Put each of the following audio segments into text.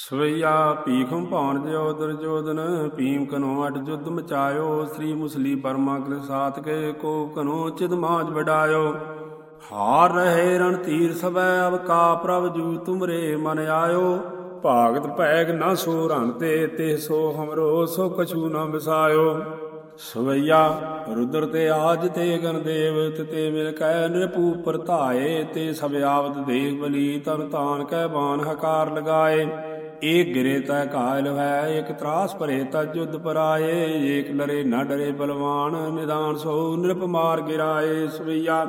ਸਵਈਆ ਭੀਖਮ ਭਾਣ ਜਿਉ ਦੁਰਜੋਦਨ ਭੀਮ ਕਨੋ ਅਟ ਜੁਦ ਮਚਾਇਓ, ਸ੍ਰੀ ਮੁਸਲੀ ਪਰਮਾ ਕਲ ਸਾਤ ਕੇ ਕੋ ਕਨੋ ਚਿਦ ਮਾਜ ਵਡਾਇਓ। ਹਾਰ ਰਹੇ ਰਣ ਤੀਰ ਸਭੈ ਅਬ ਕਾ ਪ੍ਰਭ ਜੂ ਤੁਮਰੇ ਮਨ ਆਇਓ। ਭਾਗਤ ਭੈਗ ਨਾ ਸੋ ਰਣ ਤੇ ਤੇ ਸੋ ਹਮਰੋ, ਸੋ ਕਛੂ ਨਾ ਵਿਸਾਇਓ। ਸਵਈਆ ਰੁਦਰ ਤੇ ਆਜ ਤੇ ਗਨ ਤੇ ਮਿਲ ਕੈ ਨਿਰਪੂ ਪਰਤਾਏ ਤੇ ਸਭ ਆਵਤ ਦੇਖ ਬਲੀ, ਤਨ ਤਾਨ ਕੈ ਬਾਨ ਹਕਾਰ ਲਗਾਏ। ਏਕ ਗਿਰੇ ਤੈ ਕਾਇਲ ਹੈ ਏਕ ਤਰਾਸ ਭਰੇ ਤਾ ਜੁਦ ਪਰਾਏ, ਏਕ ਲਰੇ ਨਾ ਡਰੇ ਬਲਵਾਨ, ਨਿਦਾਨ ਸੋ ਨਿਰਪ ਮਾਰ ਗਿਰਾਏ ਸਵਈਆ।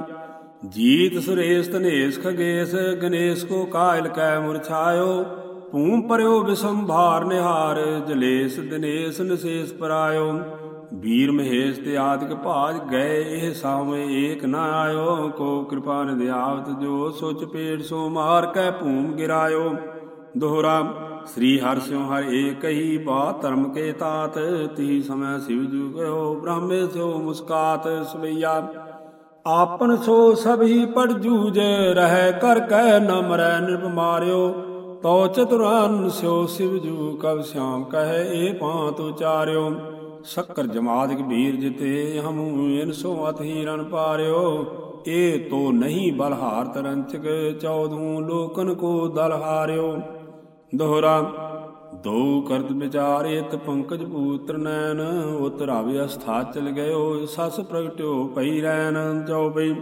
ਜੀਤ ਸੁਰੇਸ਼ ਤਨੇਸ ਖਗੇਸ, ਗਣੇਸ਼ ਕੋ ਕਾਇਲ ਕੈ ਮੁਰਛਾਇਓ ਭੂਮ ਪਰਿਓ ਵਿਸੰਭਾਰ ਨਿਹਾਰ, ਜਲੇਸ ਦਿਨੇਸ ਨਸੇਸ ਪਰਾਇਓ। ਵੀਰ ਮਹੇਸ਼ ਤੇ ਆਦਿਕ ਭਾਜ ਗਏ, ਇਹ ਸਾਵੇਂ ਏਕ ਨਾ ਆਇਓ। ਕੋ ਕਿਰਪਾ ਨਿਧਿਆਵਤ ਜੋ ਸੁਚ ਪੇੜ ਸੋ ਮਾਰ ਕੈ ਭੂਮ ਗਿਰਾਇਓ। ਦੋਹਰਾ ਸ੍ਰੀ ਹਰਿ ਸਿਉ ਹਰ ਏਕ ਹੀ ਬਾ ਧਰਮ ਕੇ ਤਾਤ ਤੀ ਸਮੈ ਸਿਵ ਜੂ ਗਇਓ ਬ੍ਰਹਮੇ ਸਿਉ ਮੁਸਕਾਤ ਸਵਈਆ। ਆਪਨ ਸੋ ਸਭੀ ਪੜ ਜੂਜ ਰਹਿ ਕਰ ਕਹਿ ਨ ਮਰੈ ਨਿਰਭ ਮਾਰਿਓ। ਤੋ ਚਤੁਰਾਨ ਸਿਉ ਸਿਵ ਜੂ, ਕਬ ਸ਼ਿਆਮ ਕਹੈ ਏ ਪਾਂਤ ਉਚਾਰਿਓ। ਸ਼ੱਕਰ ਜਮਾਦ ਕਬੀਰ ਜਿਤੇ, ਹਮੂ ਇਨ ਸੋ ਅਤਹੀ ਰਣ ਪਾਰਿਓ। ਏ ਤੋ ਨਹੀਂ ਬਲਹਾਰ ਤਰੰਚਕ ਚੌਧੂ ਲੋਕਨ ਕੋ ਦਲ ਹਾਰਿਓ ਦੋਹਰਾ, ਦੋ ਕਰਤ ਵਿਚਾਰਿਤ ਪੰਕਜ ਪੂਤਰ ਨੈਣ ਉਤਰਾਵੇ ਅਸਥਾ ਚਲ ਗਇਓ, ਸਸ ਪ੍ਰਗਟਿਓ ਪਈ ਰੈਣ ਜੋ ਬਈ।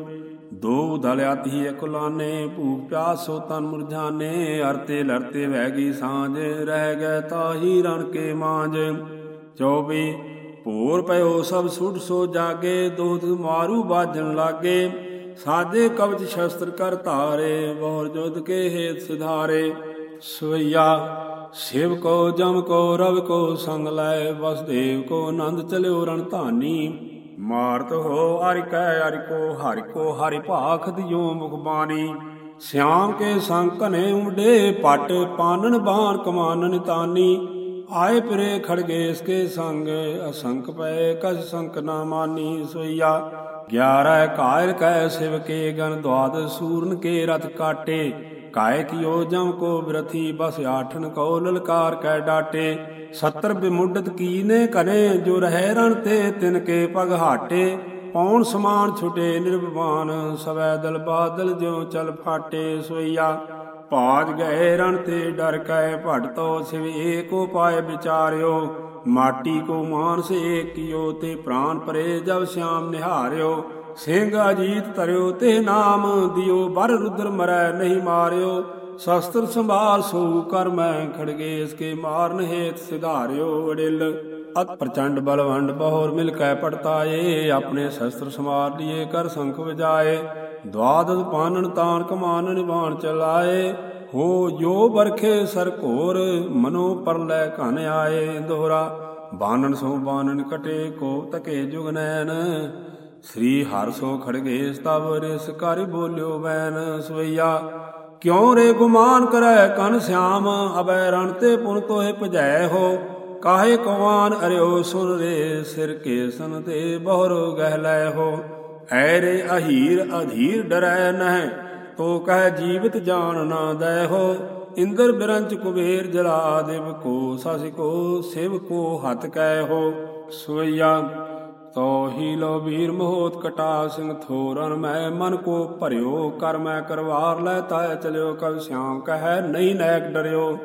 ਦੋ ਦਲਿਆਤੀ ਇਕੁਲਾਨੇ ਭੂਖ ਪਿਆਸੋ ਤਨ ਮੁਰਝਾਨੇ, ਅਰਤੇ ਲਰਤੇ ਵਹਿ ਗਈ ਸਾਂਝ, ਰਹਿ ਗਏ ਤਾਹੀ ਰਣ ਕੇ ਮਾਂਝ। ਚੌਬੀ ਭੋਰ ਪਇਓ ਸਭ ਸੁੱਟ ਸੋ ਜਾਗੇ, ਦੋਧ ਮਾਰੂ ਬਾਜਣ ਲਾਗੇ। ਸਾਜੇ ਕਵਚ ਸ਼ਸਤਰ ਕਰ ਧਾਰੇ, ਬਹੁਰ ਜੁਦ ਕੇ ਹੇਤ ਸਿਧਾਰੇ। ਸਵਈਆ, ਸ਼ਿਵ ਕੋ, ਜਮ ਕੋ, ਰਵ ਕੋ, ਸੰਗ ਲੈ, ਵਸਦੇਵ ਕੋ, ਆਨੰਦ ਚਲਿਓ ਰਣ ਧਾਨੀ। ਮਾਰਤ ਹੋ ਹਰਿ ਕੈ, ਹਰਿ ਕੋ ਹਰਿ ਕੋ, ਹਰਿ ਭਾਖ ਦਿਓ ਮੁਖ ਬਾਣੀ। ਸਿਆਮ ਕੇ ਸੰਗ ਘਨੇ ਉਮਡੇ ਪਟ ਪਾਨਨ ਬਾਣ ਕਮਾਨਨ ਤਾਨੀ। ਆਏ ਪਰੇ ਖੜਗੇਸ ਕੇ ਸੰਗ, ਅਸੰਖ ਪਏ ਕਸ ਸੰਕ ਨਾ ਮਾਨੀ। ਸੋਈਆ 11 ਕਾਇਲ ਕੈ, ਸਿਵ ਕੇ ਗਨ ਦਵਾਦ ਸੂਰਨ ਕੇ ਰਥ ਕਾਟੇ। ਕਾਇ ਕਿਓ ਜਮ ਕੋ ਬ੍ਰਥੀ, ਬਸ ਆਠਨ ਕੋ ਲਲਕਾਰ ਕੈ ਡਾਟੇ। 70 ਬਿਮੁੱਡਤ ਕੀਨੇ ਕਨੇ ਜੋ ਰਹਿ ਰਣ ਤੇ ਤਿਨ ਕੇ ਪਗ ਹਾਟੇ। ਪੌਣ ਸਮਾਨ ਛੁਟੇ ਨਿਰਭਵਾਨ ਸਵੈ ਦਲ ਬਾਦਲ ਜਿਉ ਚਲ ਫਾਟੇ। ਸੋਈਆ, ਭਾਜ ਗਏ ਰਣ ਤੇ ਡਰ ਕੈ ਭਟਤੋ ਸਿਵ ਏਕੋ ਪਾਏ ਵਿਚਾਰਿਓ। ਮਾਟੀ ਕੋ ਮਾਨਸ ਏਕਿਓ ਤੇ ਪ੍ਰਾਨ ਪਰੇ ਜਬ ਸ਼ਾਮ ਨਿਹਾਰਿਓ। ਸਿੰਘ ਅਜੀਤ ਤਰਿਓ ਤੇ ਨਾਮ ਦਿਓ ਬਰ ਰੁਦਰ ਮਰੈ ਨਹੀਂ ਮਾਰਿਓ। ਸ਼ਸਤਰ ਸੰਭਾਲ ਸੋ ਕਰ ਮੈਂ ਖੜਗੇ ਕੇ ਮਾਰਨ ਹੇਤ ਸਿਧਾਰਿਓ ਅੜਿਲ। ਅਤ ਪ੍ਰਚੰਡ ਬਲਵੰਡ ਬਹੁਰ ਮਿਲ ਕੈ ਪੜਤਾਏ, ਆਪਣੇ ਸ਼ਸਤਰ ਸਮਾਰ ਲਿਏ ਕਰ ਸੰਖ ਵਜਾਏ। ਦਵਾਦਦ ਪਾਨਣ ਤਾਨ ਕਮਾਨ ਨਿਭਾਣ ਚਲਾਏ। ਹੋ ਜੋ ਬਰਖੇ ਸਰ ਘੋਰ, ਮਨੋ ਪਰਲੈ ਘਨ ਆਏ। ਦੋਹਰਾ, ਬਾਨਣ ਸੋ ਬਾਨਨ ਕਟੇ, ਕੋ ਤਕੇ ਜੁਗਨੈਣ ਸ੍ਰੀ ਹਰਿ ਸੋ ਖੜਗੇ ਸਤਵ ਰਿਸ ਕਰ ਬੋਲਿਓ ਵੈਨ ਸਵਈਆ। ਕਿਉ ਰੇ ਗੁਮਾਨ ਕਰੈ ਕਨ ਸਿਆਮ, ਅਬੈ ਰਣ ਤੇ ਪੁਨ ਤੋਏ ਭਜੈ ਹੋ। ਕਾਹੇ ਕਵਾਨ ਅਰਿਓ ਸੁਨ ਰੇ, ਸਿਰ ਕੇ ਸਨ ਤੇ ਬਹੁਰ ਗਹਿ ਲੈ ਹੋ। ਐ ਰੇ ਅਹੀਰ, ਅਧੀਰ ਡਰੈ ਨਹਿ, ਤੋ ਕਹਿ ਜੀਵਤ ਜਾਣ ਨਾ ਦੈ ਹੋ। ਇੰਦਰ ਬਿਰੰਚ ਕੁਬੇਰ ਜਲਾ ਦੇਵ ਕੋ, ਸਸ ਕੋ, ਸਿਵ ਕੋ ਹੱਥ ਕੈ ਹੋ। ਸੋਈਆ ਤੋ ਹੀ ਲੋ ਵੀਰ ਮੋਹਤ ਕਟਾ ਸਿੰਘ ਥੋਰਨ, ਮੈਂ ਮਨ ਕੋ ਭਰਿਓ, ਕਰ ਮੈਂ ਕਰਵਾਰ, ਲੈ ਤਾਇ ਚਲਿਓ ਕਬ ਸ਼ਾਮ ਕਹੈ ਨਹੀਂ ਨੈਕ ਡਰਿਓ।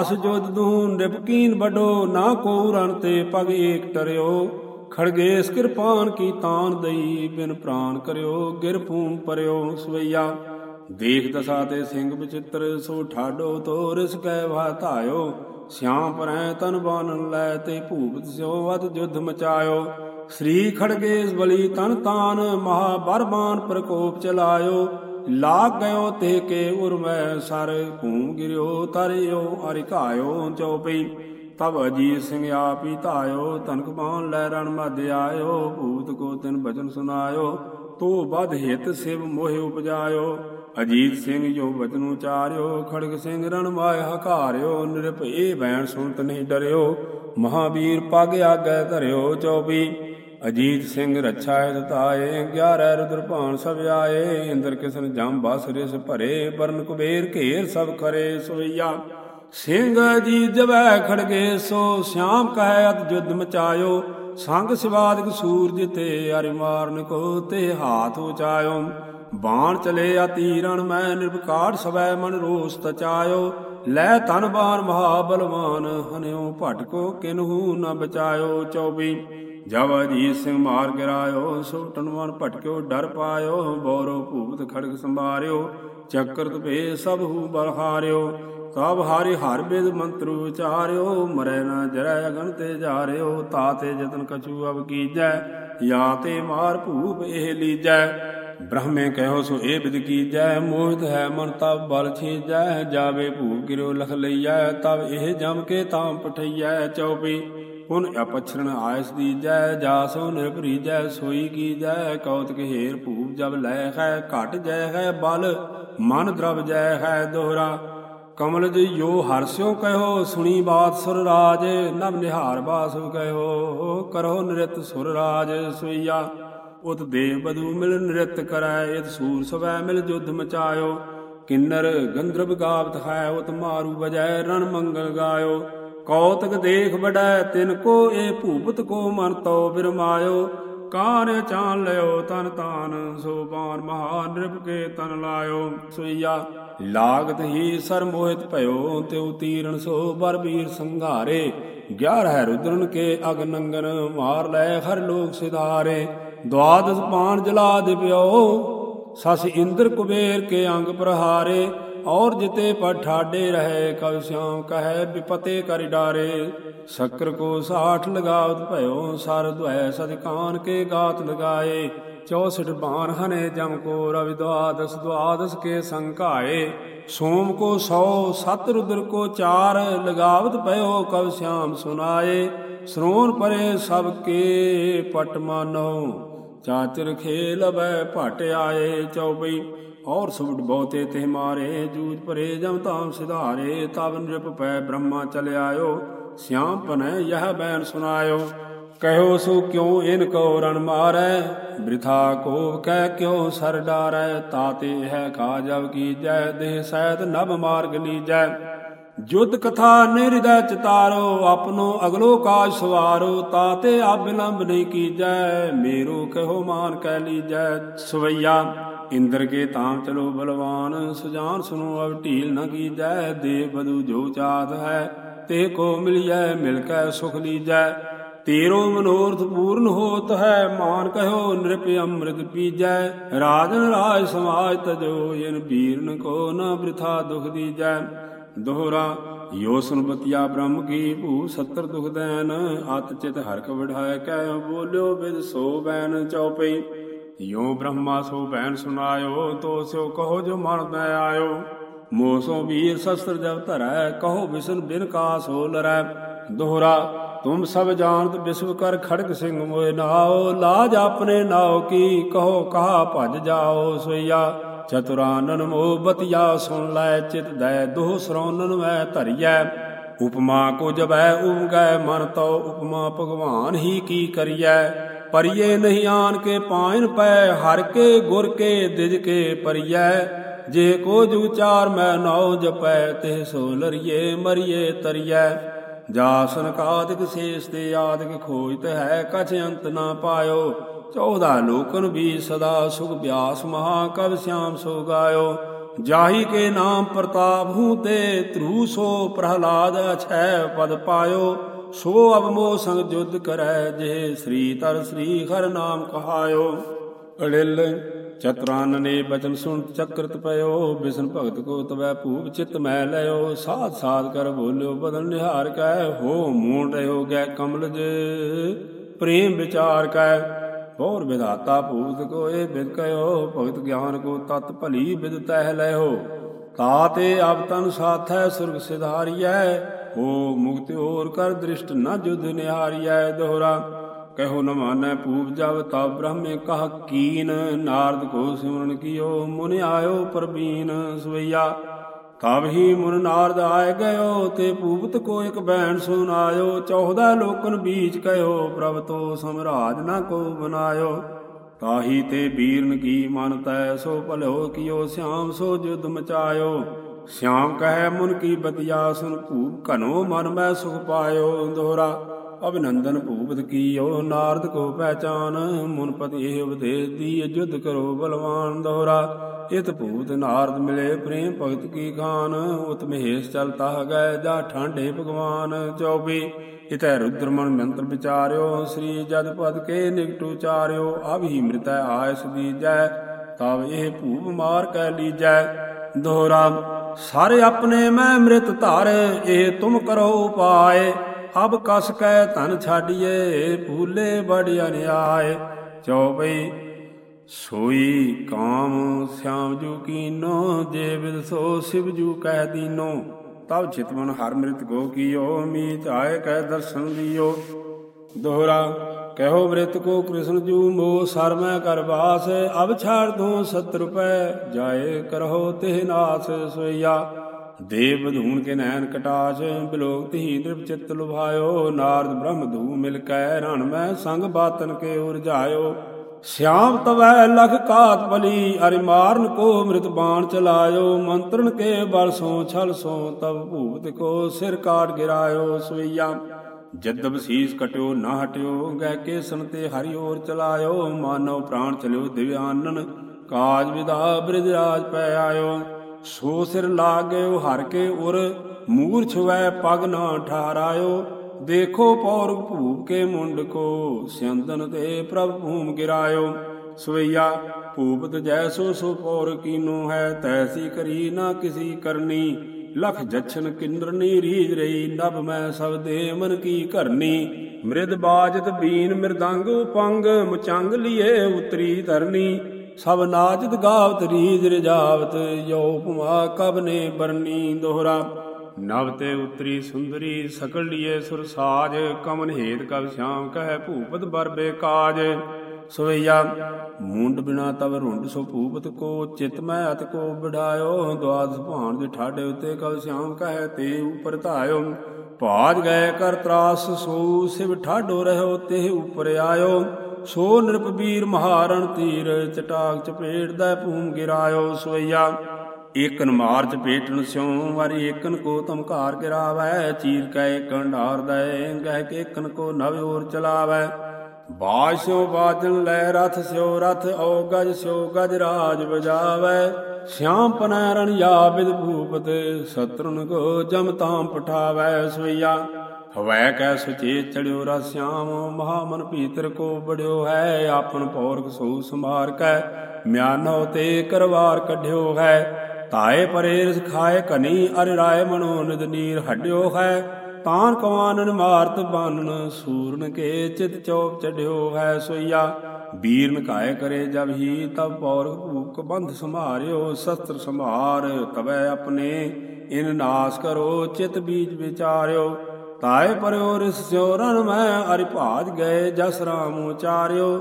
ਅਸ ਜੋਦ ਦੂ ਨਿਪਕੀਨ ਬਡੋ ਨਾ ਕੋ ਰਨ ਤੇ ਪਗ ਏਕ ਟਰਿਓ। ਖੜਗੇਸ ਕਿਰਪਾਨ ਕੀ ਤਾਨ ਦਈ, ਬਿਨ ਪ੍ਰਾਨ ਕਰਿਓ, ਗਿਰ ਭੂਮ ਪਰਿਓ ਸਵਈਆ। ਦੇਖ ਦਸਾ ਤੇ ਸਿੰਘ ਵਿਚਿਤ੍ਰ, ਸੋ ਠਾਡੋ ਤੋ ਰਿਸ ਕੈ ਵਾ ਧਾਇਓ। ਸਿਆਮ ਪਰੈ ਤਨ ਬਾਨਨ ਲੈ ਤੇ ਭੂਪਤ ਸਿਓ ਵਦ ਜੁਧ ਮਚਾਇਓ। ਸ੍ਰੀ ਖੜਗੇਸ ਬਲੀ ਤਨ ਤਾਨ ਮਹਾ ਬਰਬਾਨ ਪ੍ਰਕੋਪ ਚਲਾਇਓ। ਲਾਗ ਗਇਓ ਤੇ ਕੇ ਉਰਮੈ ਸਰ, ਭੂਮ ਗਿਰਿਓ ਤਰਿਓ ਅਰਿਕਾਇਓ ਚਉਪਈ। ਤਬ ਅਜੀਤ ਸਿੰਘ ਆਪੀ ਧਾਇਓ ਤਨਕ ਬਾਣ ਲੈ ਰਣ ਮਧ ਆਇਓ। ਭੂਤ ਕੋ ਤਿਨ ਬਚਨ ਸੁਨਾਇਓ ਤੋ ਬਧ ਹਿਤ ਸਿਵ ਮੋਹਿ ਉਪਜਾਇਓ। ਅਜੀਤ ਸਿੰਘ ਜੋ ਬਚਨ ਉਚਾਰਿਓ, ਖੜਗ ਸਿੰਘ ਰਣ ਮਾਇ ਹਕਾਰਿਓ। ਨਿਰਭਏ ਬੈਣ ਸੁਣਤ ਨਹੀਂ ਡਰਿਓ ਮਹਾਵੀਰ ਪਗ ਆਗੈ ਧਰਿਓ ਚੌਪੀ ਅਜੀਤ ਸਿੰਘ ਰੱਛਾ ਹੈ 11 ਰੁਦਰ ਭਾਣ ਸਭ ਆਏ, ਇੰਦਰ ਕਿਸਨ ਜਮ ਬਸ ਰਿਸ ਭਰੇ ਬਰਨ ਕੁਬੇਰ ਘੇਰ ਸਭ ਕਰੇ ਸੋਈਆ ਸਿੰਘ ਜੀ ਜਵੈ ਖੜਗੇ ਸੋ, ਸਿਆਮ ਕਹਿ ਅਤ ਜੁਦ ਮਚਾਇਓ, ਸੰਗ ਸਿਵਾਦਿਕ ਸੂਰਜ ਤੇ ਅਰਿ ਮਾਰਨ ਕੋ ਤੇ ਹਾਥ ਉਚਾਇਓ। ਬਾਣ ਚਲੇ ਆ ਤੀਰਣ ਮੈਂ ਨਿਰਵਕਾਰ ਸਵੈ ਮਨ ਰੋਸ ਤਚਾਇਓ। ਲੈ ਤਨ ਬਾਣ ਮਹਾ ਬਲਵਾਨ ਹਨਿਓ ਭਟਕੋ, ਕਿਨਹੂ ਨ ਬਚਾਇਓ। 24 ਜਬ ਅਜੀਤ ਸਿੰਘ ਮਾਰ ਗਿਰਾਇਓ ਸੋ ਟਨਵਨ ਭਟਕਿਓ, ਡਰ ਪਾਇਓ, ਬੋਰੋ ਭੂਤ ਖੜਗ ਸੰਭਾਰਿਓ ਚੱਕਰਤ ਭੇ ਸਭ ਹੂ ਬਲਹਾਰਿਓ ਤਬ ਹਾਰੇ ਹਰ ਬੇਦ ਮੰਤਰ ਉਚਾਰਿਓ, ਮਰੈ ਨਾ ਜਰੈ ਅਗਨ ਤੇ ਜਾਰਿਓ ਤਾਤੇ ਜਤਨ ਕਛੂ ਅਬ ਕੀਜੈ, ਯਾ ਤੇ ਮਾਰ ਭੂਪ ਇਹ ਲੀਜੈ, ਬ੍ਰਹਮੇ ਕਹਿਓ ਸੋ ਇਹ ਬਿਦ ਕੀਜੈ, ਮੋਹਿਤ ਹੈ ਮਨ ਤਬ ਬਲ ਛੀਜੈ, ਜਾਵੇ ਭੂਪ ਗਿਰੋ ਲਖ ਲਈਐ, ਤਬ ਇਹ ਜਮ ਕੇ ਤਾਮ ਪਠਈਐ, ਚਉਪੀ ਹੁਣ ਅਪਛਰਣ ਆਇਸ ਦੀਜੈ ਜਾਸੋ ਨਿਰਭਰੀਜੈ ਸੋਈ ਕੀਜੈ ਕੌਤਕ ਹੇਰ ਭੂਪ ਜਬ ਲੈ ਹੈ, ਘਟ ਜੈ ਹੈ, ਬਲ ਮਨ ਦਰਬ ਜੈ ਹੈ ਦੋਹਰਾ। ਕਮਲ ਜੀ ਯੋ ਹਰਸਿਓ ਕਹਿਓ, ਸੁਣੀ ਬਾਤ ਸੁਰ ਰਾਜ ਨਭ ਨਿਹਾਰ ਬਾਸੁ ਕਹਿਓ, ਕਰੋ ਨ੍ਰਿਤ ਸੁਰ ਰਾਜ ਸੁਈਆ। ਉਤ ਦੇਵ ਬਦੂ ਮਿਲ ਨ੍ਰਿਤ ਕਰੈ, ਇਤ ਸੂਰ ਸਵੈ ਮਿਲ ਜੁਧ ਮਚਾਇਓ। ਕਿੰਨਰ ਗੰਧਰਵ ਗਾਵਤ ਹੈ, ਉਤ ਮਾਰੂ ਵਜੈ, ਰਣ ਮੰਗਲ ਗਾਇਓ। ਕੌਤਕ ਦੇਖ ਬੜੈ ਤਿਨ ਕੋ ਇਹ ਭੂਪਤ ਕੋ ਮਨ ਤੋ ਬਿਰਮਾਇਓ। ਕਾਰ ਚਾਨ ਲਿਓ, ਤਨ ਤਾਨ, ਸੋ ਬਾਣ ਮਹਾ ਨਿਰਭ ਕੇ ਤਨ ਲਾਇਓ। ਸੁਈਆ, ਲਾਗਤ ਹੀ ਸਰ ਮੋਹਿਤ ਭਇਓ, ਤਿਉ ਤੀਰਣ ਸੋ ਬਰ ਵੀਰ ਸੰਘਾਰੇ। 11 ਰੁਦਰਨ ਕੇ ਅਗ ਨੰਗਨ, ਮਾਰ ਲੈ ਹਰ ਲੋਕ ਸਿਧਾਰੇ। ਦਵਾਦਸ ਪਾਨ ਜਲਾ ਦਿਪਿਓ ਸਸ ਇੰਦਰ ਕੁਬੇਰ ਕੇ ਅੰਗ ਪ੍ਰਹਾਰੇ। ਔਰ ਜਿਤੇ ਪਠਾਡੇ ਰਹੇ ਕਵ ਸਿਆਮ ਕਹੈ ਵਿਪਤੇ ਕਰ ਡਾਰੇ। ਸ਼ਕਰ ਕੋ ਸਾਠ ਲਗਾਵਤ ਭਇਓ, ਸਰ ਦੁਐ ਸਦਕਾਨ ਕੇ ਗਾਤ ਲਗਾਏ। 64 ਬਾਣ ਹਨੇ ਜਮ ਕੋ ਰਵਿ ਦਵਾਦਸ ਦਵਾਦਸ ਕੇ ਸੰਘਾਏ ਸੋਮ ਕੋ ਸੌ, ਸਤ ਰੁਦਰ ਕੋ ਚਾਰ, ਲਗਾਵਤ ਭਇਓ ਕਵ ਸਿਆਮ ਸੁਨਾਏ। ਸਰੋਨ ਪਰੇ ਸਭ ਕੇ ਪਟ ਮਾਨੋ ਚਾਤਰ ਖੇਲ ਬੈ ਭਟ ਆਏ। ਚੌਪਈ ਔਰ ਸੁਬਟ ਬਹੁਤੇ ਤੇ ਮਾਰੇ ਜੂਜ ਭਰੇ ਜਮ ਤਾਮ ਸਿਧਾਰੇ, ਤਬ ਨਿਰਪ ਪੈ ਬ੍ਰਹਮਾ ਚਲ ਆਇਓ ਸਿਆਮ ਪਨੈ ਯਹ ਬੈਨ ਸੁਨਾਇਓ। ਕਹਿਓ ਸੋ ਕਿਉ ਇਨ ਕੋ ਰਣ ਮਾਰੈ? ਬ੍ਰਿਥਾ ਕੋ ਕਹਿ ਕਿਉ ਸਰ ਡਾਰੈ? ਤਾਤੇ ਹੈ ਕਾ ਜਬ ਕੀ ਜੈ? ਦੇਹ ਸਹਿਤ ਨਭ ਮਾਰਗ ਲੀਜੈ। ਜੁਦ ਕਥਾ ਨਿਰਦੈ ਚਿਤਾਰੋ, ਆਪਨੋ ਅਗਲੋ ਕਾਜ ਸਵਾਰੋ ਤਾਤੇ ਆ ਬਿਲੰਬ ਨਹੀਂ ਕੀਜੈ। ਮੇਰੋ ਕਹੋ ਮਾਨ ਕਹਿ ਲੀਜੈ, ਸਵਈਆ। ਇੰਦਰ ਕੇ ਤਾਮ ਚਲੋ ਬਲਵਾਨ, ਸੁਜਾਨ ਸੁਨੋ ਅਬ ਢੀਲ ਨ ਕੀਜੈ ਦੇ ਬਦੂ ਜੋ ਚਾਤ ਹੈ, ਤੇ ਕੋ ਮਿਲਿਐ, ਮਿਲ ਕੈ ਸੁਖ ਲੀਜੈ। ਤੇਰੋ ਮਨੋਰਥ ਪੂਰਨ ਹੋਤ ਹੈ, ਮਾਨ ਕਹਿਓ ਨਿਰਪ ਅੰਮ੍ਰਿਤ ਪੀਜੈ। ਰਾਜਨ ਰਾਜ ਸਮਾਜ ਤਜੋ, ਇਨ ਬੀਰਨ ਕੋ ਨ ਬ੍ਰਿਥਾ ਦੁਖ ਦੀਜੈ। ਦੋਹਰਾ, ਯੋ ਸੁਨਪਤਿਆ ਬ੍ਰਹਮ ਕੀ ਭੂ ਸੱਤਰ ਦੁਖ ਦੈਨ ਅਤ ਚਿਤ ਹਰਕ ਵਢਾਇ ਕੈ ਬੋਲਿਓ ਬਿਦ ਸੋ ਬੈਨ ਚਉਪਈ। ਯੋ ਬ੍ਰਹਮਾ ਸੋ ਬੈਨ ਸੁਨਾਇਓ ਤੋ ਸਿਓ ਕਹੋ ਜੋ ਮਨ ਮੈਂ ਆਇਓ। ਮੋਸੋ ਵੀਰ ਸ਼ਸਤਰ ਜਬ ਧਰੈ, ਕਹੋ ਵਿਸ਼ਨ ਬਿਨ ਕਾ ਸੋ ਲਰੈ ਦੋਹਰਾ, ਤੁਮ ਸਭ ਜਾਣਤ ਵਿਸ਼ਵ ਕਰ ਖੜਕ ਸਿੰਘ ਮੋਏ ਨਾਓ, ਲਾਜ ਆਪਣੇ ਨਾਓ ਕੀ, ਕਹੋ ਕਹਾ ਭਜ ਜਾਓ ਸੋਈਆ। ਚਤੁਰਾਨਨ ਮੋਹ ਬਤਿਆ ਸੁਣ ਲੈ ਚਿਤ ਦੈ, ਦੋਹ ਸਰੋਨਨ ਮੈਂ ਧਰਿਐ। ਉਪਮਾ ਕੋ ਜਬੈ ਉਮਗੈ ਮਨ ਤੋ ਉਪਮਾ ਭਗਵਾਨ ਹੀ ਕੀ ਕਰੀਐ। ਪਰਿਏ ਨਹੀਂ ਆਣ ਕੇ ਪਾਇਨ ਪੈ, ਹਰ ਕੇ ਗੁਰ ਕੇ ਦਿਜ ਕੇ ਪਰਿਐ। ਜੇ ਕੋ ਜੁ ਚਾਰ ਮੈਂ ਨਾਉ ਜਪੈ ਤੇ ਸੋ ਲਰੀਏ ਮਰੀਏ ਤਰੀਐ। ਜਾਸਨ ਕਾਦਿਕ ਸੇਸ ਤੇ ਆਦਿਕ ਖੋਜਤ ਹੈ, ਕਛ ਅੰਤ ਨਾ ਪਾਇਓ। ਚੌਦਾ ਲੋਕਨ ਵੀ ਸਦਾ ਸੁਖ ਬਿਆਸ ਮਹਾ ਕਵ ਸਿਆਮ ਸੋ ਗਾਇਓ। ਜਾਹੀ ਕੇ ਨਾਮ ਪ੍ਰਤਾਪ ਹੂੰ ਤੇ ਧਰੂ ਸੋ ਪ੍ਰਹਲਾਦ ਅਛੈ ਪਦ ਪਾਇਓ। ਸੋ ਅਬ ਮੋ ਸੰਗ ਜੁਦ ਕਰੈ, ਜੇ ਸ੍ਰੀ ਤਰ ਸ੍ਰੀ ਹਰ ਨਾਮ ਕਹਾਇਓ। ਅੜਿਲ ਚਤੁਰਾਨ ਨੇ ਬਚਨ ਸੁਣ ਚੱਕਰਤ ਪਇਓ, ਬਿਸ਼ਨ ਭਗਤ ਕੋ ਤਵੈ ਭੂਪ ਚਿਤ ਮੈ ਲਿਓ ਸਾਧ ਸਾਧ ਕਰ ਬੋਲਿਓ, ਬਦਨ ਨਿਹਾਰ ਕੈ, ਹੋ ਮੂਣ ਰਿਓ ਗੈ ਕਮਲ ਜੇ। ਪ੍ਰੇਮ ਵਿਚਾਰ ਕੈ ਬੋਰ ਵਿਦਾਤਾ ਭੂਤ ਕੋ ਇਹ ਬਿਦ ਕਯੋ ਭਗਤ ਗਿਆਨ ਕੋ ਤਤ ਭਲੀ ਬਿਦ ਤਹਿ ਲਿਓ ਤਾਤੇ ਅਬ ਤਨ ਸਾਥੈ ਸੁਰਗ ਸਿਧਾਰੀਐ ਹੋ ਮੁਕਤ ਹੋਰ ਕਰ ਦ੍ਰਿਸ਼ਟ ਨਾ ਜੁਧ ਨਿਹਾਰੀਐ ਦੋਹਰਾ। ਕਹਿਓ ਨ ਮਾਨੈ ਪੂਪ ਜਬ ਤਬ ਬ੍ਰਹਮੇ ਕਹ ਕੀਨ। ਨਾਰਦ ਕੋ ਸਿਮਰਨ ਕੀਓ, ਮੁਨ ਆਇਓ ਪਰਬੀਨ ਸਵਈਆ। ਤਬ ਹੀ ਮੁਨ ਨਾਰਦ ਆਏ ਗਇਓ, ਤੇ ਪੂਪਤ ਕੋ ਇਕ ਬੈਣ ਸੁਨਾਇਓ 14 ਲੋਕਨ ਬੀਜ ਕਹਿਓ, ਪ੍ਰਭ ਤੋ ਸਮਰਾਜ ਨਾ ਕੋ ਬਨਾਇਓ। ਤਾਹੀ ਤੇ ਬੀਰਨ ਕੀ ਮਨ ਤੈ ਸੋ ਭਲੋ ਕੀਓ, ਸਿਆਮ ਸੋ ਜੁਦ ਮਚਾਇਓ। ਸਿਆਮ ਕਹੈ ਮੁਨ ਕੀ ਬਤਿਆ ਸੁਨ ਭੂਪ ਘਨੋ ਮਨ ਮੈਂ ਸੁਖ ਪਾਇਓ ਦੋਹਰਾ ਅਭਿਨੰਦਨ ਭੂਪਤ ਕੀਓ ਨਾਰਦ ਕੋ ਪਹਿਚਾਨ, ਮੁਨ ਪਤੀ ਇਹ ਉਪਦੇਸ਼ ਦੀ ਜੁਧ ਕਰੋ ਬਲਵਾਨ ਦੋਹਰਾ, ਇਤ ਭੂਤ ਨਾਰਦ ਮਿਲੇ ਪ੍ਰੇਮ ਭਗਤ ਕੀ ਖਾਨ, ਉਤ ਮਹੇਸ਼ ਚਲਤਾ ਗਏ ਜਾ ਠਾਂਡੇ ਭਗਵਾਨ ਚੌਬੀ ਇਤੈ ਰੁਦਰਮਨ ਮੰਤਰ ਵਿਚਾਰਿਓ, ਸ੍ਰੀ ਜਦ ਪਦ ਕੇ ਨਿਕਟ ਉਚਾਰਿਓ ਅਭੀ ਮ੍ਰਿਤੈ ਆਇਸ ਦੀਜੈ ਤਬ ਇਹ ਭੂਪ ਮਾਰ ਕੈ ਲੀਜੈ, ਦੋਹਰਾ ਸਾਰੇ ਆਪਣੇ ਮੈਂ ਮ੍ਰਿਤ ਧਾਰ, ਇਹ ਤੁਮ ਕਰੋ ਉਪਾਏ। ਅਬ ਕਸ ਕੈ ਧਨ ਛਾਡੀਏ, ਭੂਲੇ ਬੜ ਅਨਿਆਏ। ਚੌਪਈ ਸੋਈ ਕਾਮ ਸਿਆਮ ਜੂ ਕੀਨੋ, ਜੇ ਵਿਦ ਸੋ ਸਿਵ ਜੂ ਕਹਿ ਦੀਨੋ। ਤਬ ਚਿਤਮਨ ਹਰ ਮ੍ਰਿਤ ਗੋ ਕੀਓ, ਮੀਤ ਆਏ ਕਹਿ ਦਰਸ਼ਨ ਦਿਓ। ਦੋਹਰਾ ਕਹੋ ਮ੍ਰਿਤ ਕੋ ਕ੍ਰਿਸ਼ਨ ਜੂ ਮੋ ਸਰ ਮੈਂ ਕਰ ਬਾਸ, ਅਬ ਛਾੜ ਦੂੰ 70 ਰੁਪਏ ਜਾਏ ਕਰਹੁ ਤੇ ਨਾਸ ਸੋਈਆ। ਦੇਵ ਧੂਣ ਕੇ ਨੈਣ ਕਟਾਸ਼, ਬਿਲੋਕ ਤਹੀ ਨਿਰਭ ਚਿਤ ਲੁਭਾਇਓ, ਨਾਰਦ ਬ੍ਰਹਮ ਧੂ ਮਿਲ ਕੈ, ਰਣ ਮੈਂ ਸੰਗ ਬਾਤਨ ਕੇ ਉਰ ਜਾਇਓ ਸਿਆਮ ਤਵੈ ਲਖ ਕਾਤ ਬਲੀ, ਅਰਿ ਮਾਰਨ ਕੋ ਮ੍ਰਿਤ ਬਾਣ ਚਲਾਇਓ। ਮੰਤਰਣ ਕੇ ਬਲ ਸੋ ਛਲ ਸੋ ਤਬ ਭੂਤ ਕੋ ਸਿਰ ਕਾਟ ਗਿਰਾਇਓ ਸਵਈਆ ਜਦਬ ਸੀਸ ਕਟਿਓ ਨਾ ਹਟਿਓ ਗੈ ਕੇ ਸਨ ਤੇ ਹਰੀ ਓਰ ਚਲਾਇਓ, ਮਾਨਵ ਪ੍ਰਾਣ ਚਲਿਓ ਦਿਵਿਆਨਨ ਕਾਜ ਵਿਦਾ ਬ੍ਰਿਜ ਰਾਜ ਪੈ ਆਇਓ। ਸੋ ਸਿਰ ਲਾਗਿਓ, ਹਰ ਕੇ ਉਰ ਮੂਰ ਛਵੈ ਪਗ ਨਾ ਠਾਰਾਇਓ ਦੇਖੋ ਪੌਰਗ ਭੂਪ ਕੇ ਮੁੰਡ ਕੋ ਸਿਆੰਦਨ ਤੇ ਪ੍ਰਭ ਭੂਮ ਗਿਰਾਇਓ। ਸਵਈਆ, ਭੂਪਤ ਜੈਸੋ ਸੋ ਪੌਰ ਕੀਨੋ ਹੈ, ਤੈਸੀ ਕਰੀ ਨਾ ਕਿਸੀ ਕਰਨੀ। ਲਖ ਜਛਨ ਕਿੰਦਰਨੀ ਰੀਜ ਰਹੀ ਨਭ ਮੈਂ ਸਭ ਦੇ ਮਨ ਕੀ ਕਰਨੀ। ਮ੍ਰਿਦ ਬਾਜਤ ਬੀਨ ਮਿਰਦੰਗ ਪੰਗ ਮੁਚੰਗ ਲਿਏ ਉਤਰੀ ਧਰਨੀ। ਸਭ ਨਾਚਤ ਗਾਵਤ ਰੀਜ ਰਜਾਵਤ, ਯੋ ਉਪਮਾ ਕਬ ਨੇ ਬਰਨੀ ਦੋਹਰਾ। ਨਵ ਤੇ ਉਤਰੀ ਸੁੰਦਰੀ ਸਕਲ ਲੀਏ ਸੁਰ ਸਾਜ, ਕਮਨ ਹੇਤ ਕਬ ਸ਼ਾਮ ਕਹਿ ਭੂਪਤ ਬਰਬੇ ਕਾਜ। ਸਵਈਆ ਮੁੰਡ ਬਿਨਾ ਤਵ ਰੁੰਡ ਸੋ ਭੂਪਤ ਕੋ, ਚਿਤ ਮੈਂ ਅਤ ਕੋ ਬਿਢਾਇਓ ਦਵਾਦਸ ਭਾਣ ਦੇ ਠਾਡੇ ਉਤੇ ਕਬ ਸ਼ਿਆਮ ਕਹੈ, ਤੇ ਉਪਰ ਧਾਇਓ। ਭਾਜ ਗਏ ਕਰ ਤਰਾਸ, ਸੋ ਸਿਵ ਠਾਡੋ ਰਹਿਓ, ਤੇ ਉਪਰ ਆਇਓ। ਸੋ ਨਿਰਪਬੀਰ ਮਹਾਰਣ ਤੀਰ, ਚਟਾਕ ਚਪੇੜ ਦਾ ਭੂਮ ਗਿਰਾਇਓ। ਸਵਈਆ ਏਕਨ ਮਾਰ ਚਪੇਟਨ ਸਿਉ ਵਾਰੀ ਏਕਨ ਕੋ ਤਮਕਾਰ ਗਿਰਾਵੈ। ਚੀਰ ਕੈ ਏਕਨ ਢਾਰ ਦੈ ਗਹਿ ਕੇ ਏਕਨ ਕੋ ਨਵ ਔਰ ਚਲਾਵੈ। ਬਾਜ ਸਿਓ ਬਾਜਨ ਲੈ ਰਥ ਸਿਓ ਰਥ, ਓ ਗਜ ਸਿਓ ਗਜ ਰਾਜ ਬਜਾਵੈ ਸ਼ਾਮ ਪਨੈਰਨ ਯਾ ਬਿਦ ਭੂਪਤ ਸਤਰਨ ਕੋ ਜਮ ਤਾਮ ਪਠਾਵੈ ਸਵਈਆ। ਹਵੈ ਕੈ ਸੁਚੇ ਚੜਿਓ ਰਾ ਸਿਆਮ ਮਹਾ ਮਨ ਭੀਤਰ ਕੋ ਬੜਿਓ ਹੈ। ਆਪਨ ਪੌਰਖ ਸੋ ਸਮਾਰ ਕੈ, ਮਿਆਨੋ ਤੇ ਕਰਵਾਰ ਕੱਢਿਓ ਹੈ। ਤਾਏ ਪਰੇ ਰਸ ਖਾਏ ਕਨੀ ਅਰ ਰਾਏ ਮਨੋ ਨਿਦ ਨੀਰ ਹੱਡਿਓ ਹੈ। ਤਾਨ ਕਵਾਨਨ ਮਾਰਤ ਬਾਨਨ, ਸੂਰਨ ਕੇ ਚਿਤ ਚੋਪ ਚੜਿਓ ਹੈ ਸੋਈਆ। ਵੀਰ ਨਕਾਏ ਕਰੇ ਜਬ ਹੀ, ਤਬ ਪੌਰ ਭੂਕ ਬੰਧ ਸੰਭਾਰਿਓ, ਸ਼ਸਤਰ ਸੰਭਾਰ ਤਵੈ ਆਪਣੇ। ਇਨ ਨਾਸ ਕਰੋ, ਚਿਤ ਬੀਜ ਵਿਚਾਰਿਓ। ਤਾਏ ਪਰਿਓ ਰਿਸ ਸਿਉਰਨ ਮੈਂ ਅਰਿ ਭਾਜ ਗਏ, ਜਸ ਰਾਮ ਉਚਾਰਿਓ।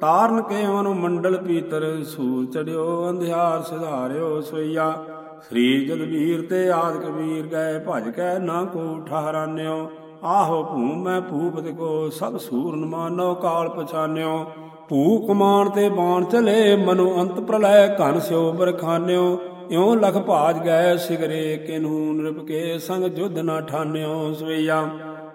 ਤਾਰਨ ਕੇ ਮਨੁ ਮੰਡਲ ਪੀਤਰ, ਸੂਰ ਚੜਿਓ, ਅੰਧਿਆਰ ਸਿਧਾਰਿਓ ਸੋਈਆ। ਸ੍ਰੀ ਜਦਵੀਰ ਤੇ ਆਦ ਕਬੀਰ ਗਏ, ਭਜ ਕੈ ਨਾ ਕੋ ਠਹਰਾਨਿਓ। ਆਹੋ ਭੂਮ ਮੈਂ ਭੂਪਤ ਕੋ ਸਭ ਸੂਰਨ ਮਾਨੋ ਕਾਲ ਪਛਾਨਿਓ। ਭੂ ਕਮਾਨ ਤੇ ਬਾਣ ਚਲੇ, ਮਨੋ ਅੰਤ ਪ੍ਰਲੈ ਘਨ ਸਿਓ ਬਰਖਾਨਿਓ। ਇਉ ਲਖ ਭਾਜ ਗਏ ਸਿਗਰੇ, ਕਿਨੂ ਨਿਰਪ ਕੇ ਸੰਗ ਜੁਧ ਨਾ ਠਾਨਿਓ ਸਵਈਆ।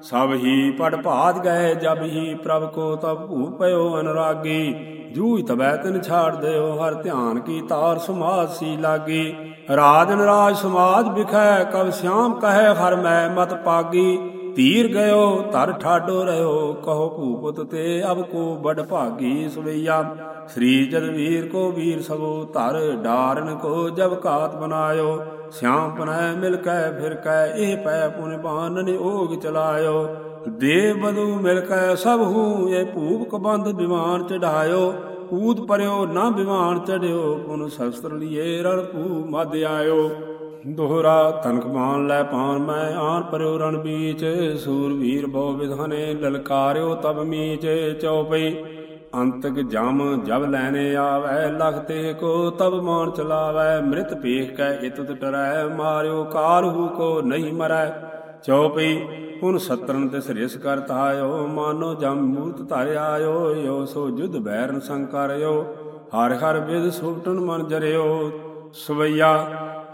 ਸਭ ਹੀ ਪੜ ਭਾਜ ਗਏ, ਜਬ ਹੀ ਪ੍ਰਭ ਕੋ ਤਬ ਭੂ ਪਇਓ ਅਨਰਾਗੀ। ਜੂਝ ਤਬੈ ਤਿਨ ਛਾੜ ਦਿਓ, ਹਰ ਧਿਆਨ ਕੀ ਤਾਰ ਸਮਾਜ ਸੀ ਲਾਗੀ। ਰਾਜਨ ਰਾਜ ਸਮਾਜ ਵਿਖੈ, ਕਬ ਸਿਆਮ ਕਹੈ ਹਰ ਮੈਂ ਮਤ ਪਾਗੀ। ਤੀਰ ਗਇਓ, ਧਰ ਠਾਡੋ ਰਿਓ ਕਹੋ ਭੂਪਤ ਤੇ ਅਬ ਕੋ ਬੜ ਭਾਗੀ ਸਵਈਆ। ਸ੍ਰੀ ਜਦਵੀਰ ਕੋ ਵੀਰ ਸਭੋ, ਧਰ ਡਾਰਨ ਕੋ ਜਬ ਕਾਤ ਬਨਾਇਓ। ਸਿਆਮ ਪਨੈ ਮਿਲ ਕੈ ਫਿਰ ਕੈ ਇਹ ਪੈ ਪੁਨ ਬਾਨਨ ਓਗ ਚਲਾਇਓ। ਦੇਵ ਬਦੂ ਮਿਲ ਕੈ ਸਭ ਹੂ ਇਹ ਭੂਪ ਕਬੰਧ ਵਿਮਾਨ ਚੜਾਇਓ। ਕੂਦ ਪਰਿਓ ਨਾ ਵਿਮਾਨ ਚੜਿਓ, ਪੁਨ ਸ਼ਸਤਰ ਲਿਏ ਰਣ ਭੂ ਮਦ ਆਇਓ। ਦੋਹਰਾ ਤਨਕ ਮਾਨ ਲੈ ਪਾਨ ਮੈਂ ਆਨ ਪਰਿਓ ਰਣ ਬੀਚ ਸੂਰ ਵੀਰ ਬਹੁ ਵਿਧਾਨੇ ਲਲਕਾਰਿਓ ਤਬ ਮੀਚ, ਚਉਪਈ ਅੰਤਕ ਜਮ ਜਬ ਲੈਨੇ ਆਵੈ ਲਖਤੇ ਕੋ ਤਬ ਮਾਨ ਚਲਾਵੈ, ਮ੍ਰਿਤ ਪੇਖ ਕੈ ਇਤਤ ਟਰੈ ਮਾਰਿਓ ਕਾਰਹੂ ਕੋ ਨਹੀਂ ਮਰੈ। ਚਉਪਈ ਹੁਣ ਸਤਰਨ ਤਿਸ ਰਿਸ ਕਰ ਤਾਇਓ ਮਾਨੋ ਜਮ ਮੂਰਤ ਧਰਿ ਯੋ ਸੋ ਜੁਧ ਬੈਰਨ ਸੰਕਰਿਓ ਹਰ ਹਰ ਵਿਦ ਸੁਟਨ ਮਨ ਜਰਿਓ। ਸਵਈਆ,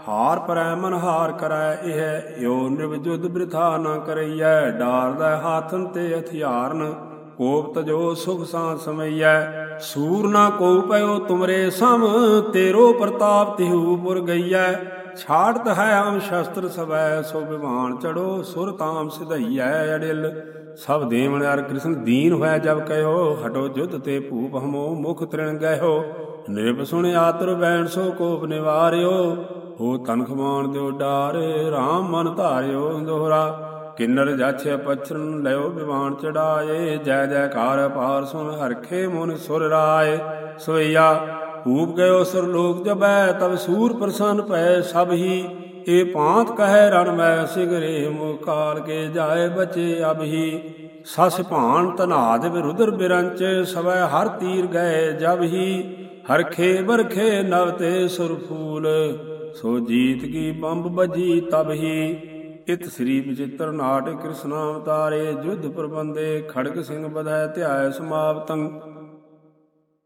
ਹਾਰ ਪਰੈ ਮਨ ਹਾਰ ਕਰੈ, ਇਹ ਏਉ ਨਿਰਵਜੁਦ ਬ੍ਰਿਥਾ ਨ ਕਰਈਐ, ਡਾਰਦਾ ਹਾਥਨ ਤੇ ਹਥਿਆਰਨ ਕੋਪ ਤਜੋ ਸੁਖ ਸਾਂ ਸਮਈਐ। ਸੂਰ ਨਾ ਕੋ ਪਇਓ ਤੁਮਰੇ ਸਮ, ਤੇਰੋ ਪ੍ਰਤਾਪ ਤਿਹੂ ਪੁਰ ਗਈਐ। ਛਾੜਤ ਹੈ ਅਮ ਸ਼ਸਤਰ ਸਵੈ, ਸੋ ਵਿਮਾਨ ਚੜੋ, ਸੁਰ ਤਾਮ ਸਿਧਈਐ ਅੜਿਲ। ਸਭ ਦੇਵਨ ਅਰ ਕ੍ਰਿਸ਼ਨ ਦੀਨ ਹੋਇਆ ਜਬ ਕਹਿਓ, ਹਟੋ ਜੁਧ ਤੇ ਭੂਪ ਹਮੋ ਮੁਖ ਤ੍ਰਿਣ ਗਇਓ ਨਿਰਭ ਸੁਣ ਆਤਰ ਬੈਣ ਸੋ ਕੋਪ ਨਿਵਾਰਿਓ, ਹੋ ਤਨ ਖਮਾਨ ਦਿਓ ਡਾਰ RAM ਮਨ ਧਾਰਿਓ ਦੋਹਰਾ ਕਿੰਨਰ ਜਾਛੇ ਪਛਰਨ ਲਿਓ ਵਿਵਾਨ ਚੜਾਏ, ਜੈ ਜੈਕਾਰ ਪਾਰ ਸੁਨ ਹਰਖੇ ਮੁਨ ਸੁਰ ਰਾਏ। ਸੋਈਆ ਭੂਪ ਗਇਓ ਸੁਰ ਲੋਕ ਜਬੈ ਤਬ ਸੂਰ ਪ੍ਰਸੰਨ ਭੈ ਸਭ ਹੀ। ਏ ਪਾਂਤ ਕਹੈ ਰਣ ਮੈਂ ਸਿਗਰੇ, ਮੁਕਾਲ ਕੇ ਜਾਏ ਬਚੇ ਅਬ ਹੀ। ਸਸ ਭਾਣ ਤਨਾਦ ਵਿਰੁਦਰ ਬਿਰੰਚ, ਸਵੈ ਹਰ ਤੀਰ ਗਏ ਜਬ ਹੀ। ਹਰਖੇ ਬਰਖੇ ਨਵ ਤੇ ਸੁਰ ਫੂਲ, ਸੋ ਜੀਤ ਕੀ ਬੰਬ ਬਜੀ ਤਬ ਹੀ। ਇਤ ਸ੍ਰੀ ਵਿਚਿਤ੍ਰ ਨਾਟਕ ਕ੍ਰਿਸ਼ਨ ਅਵਤਾਰੇ ਜੁਧ ਪ੍ਰਬੰਧੇ ਖੜਗ ਸਿੰਘ ਬਧਾਇ ਧਿਆਇ ਸਮਾਪਤੰ।